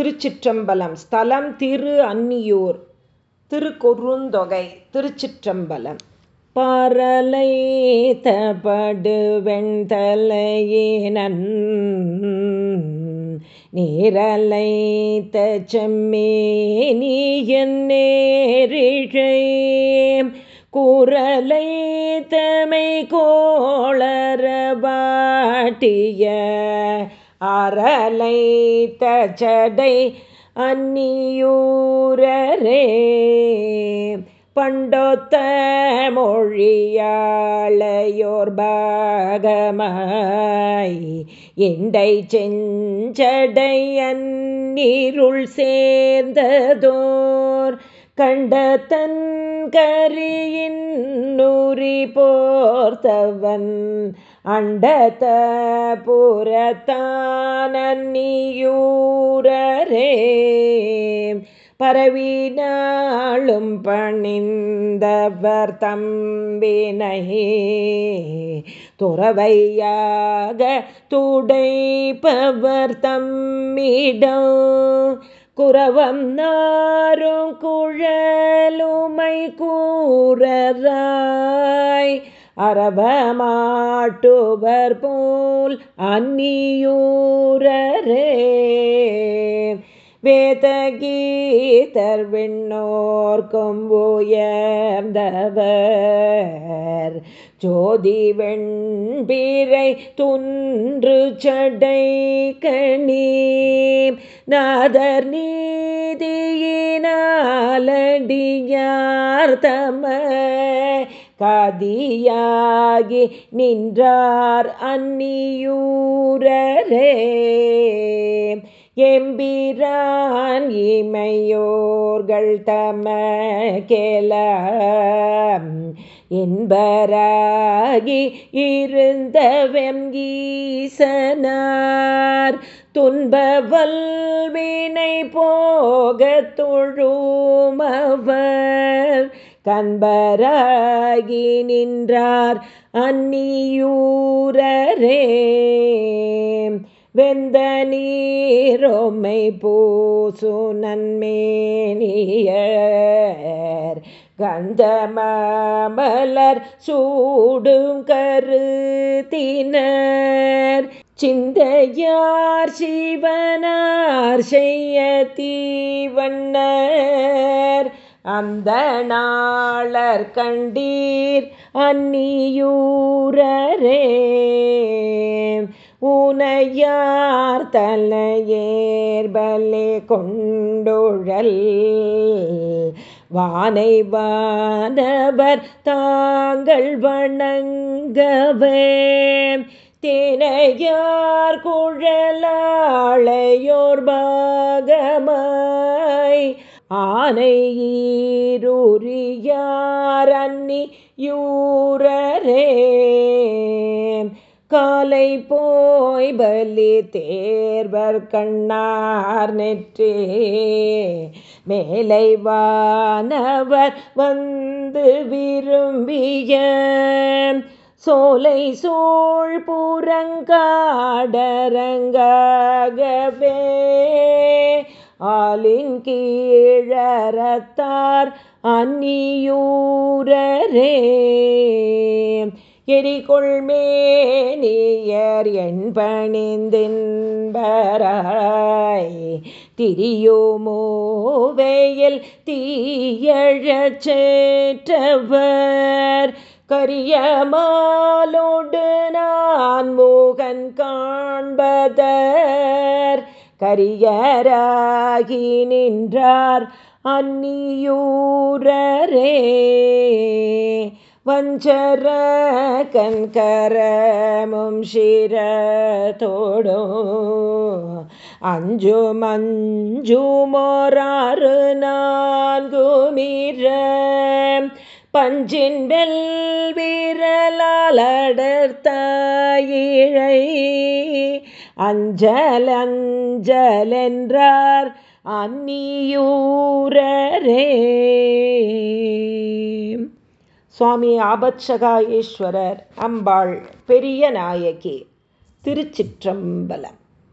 திருச்சிற்றம்பலம் ஸ்தலம் திரு அன்னியூர் திருக்குறுந்தொகை திருச்சிற்றம்பலம். பரலை தபடு வெண்தலையினன் நீரலை தச்சம்மே நேரிழை குரலை தமை கோளரபாட்டிய அறலை தச்சடை அந்நியூரே பண்டொத்த மொழியாளையோர் பாகமாய். எண்டை செஞ்சடை அந்நீருள் சேர்ந்ததோர். கண்ட தன் கரியின் நூறி போர்த்தவன் அண்டத புறத்தானியூரே பரவினாளும் பணிந்தவர் தம்பினை துறவையாக துடைப்பவர் தம்மிடம். குறவம் நாரும் குழலுமை கூறராய். அரபமாட்டுவர் போல் அந்நியூரரே. வேதகீதர் விண்ணோர்க்கும் உயர்ந்தவர் ஜோதி வெண்பீரை துன்று சடை கணி நாதர் நீதியினாலடியார் தம கதியாகி நின்றார் அந்நியூரரே. எம்பிரான் இமையோர்கள் தமக்கேல என்பராகி இருந்தவெம் ஈசனார். துன்பவல்வினை போக தொழுமவர் கண்பராகி நின்றார் அந்நியூரரே. வெந்த நீரோமை பூசு நன்மேனியர். கந்தமலர் சூடும் கருத்தினர். சிந்தையார் சிவனார் செய்ய தீவண்ணர். அந்த நாளர் கண்டீர் அந்நியூரரே. உனையார் தலையேர்பலே கொண்டுழல். வானை வானவர் தாங்கள் வணங்கவே. தினையார் குழலாளையோர் பாகமா ஆனை யூரரே காலை போய் பலி தேர்வர் கண்ணார் நெற்றே. மேலை வானவர் வந்து விரும்பிய சோலை சோழ் புறங்காடரங்காகவே. ஆலின் கீழறத்தார் அந்நியூரரே. எரிகொள்மேனியர் என்பணிந்தின்பராய் திரியோமோவையில் தீயழச்சேற்றவர் கரியமாலோடு நான் மோகன் காண்பதர் கரியராகி நின்றார் அந்நியூரரே. வஞ்சர கண்கரமும் சிரத்தோடும் அஞ்சு மஞ்சு மொராறு நான்குமீர பஞ்சின் வெல் வீரலாலடர்த்த இழை. அஞ்சல் அஞ்சலென்றார் அந்நியூரே சுவாமி ஆபத்சகாயேஸ்வரர் அம்பாள் பெரிய நாயகி திருச்சிற்றம்பலம்.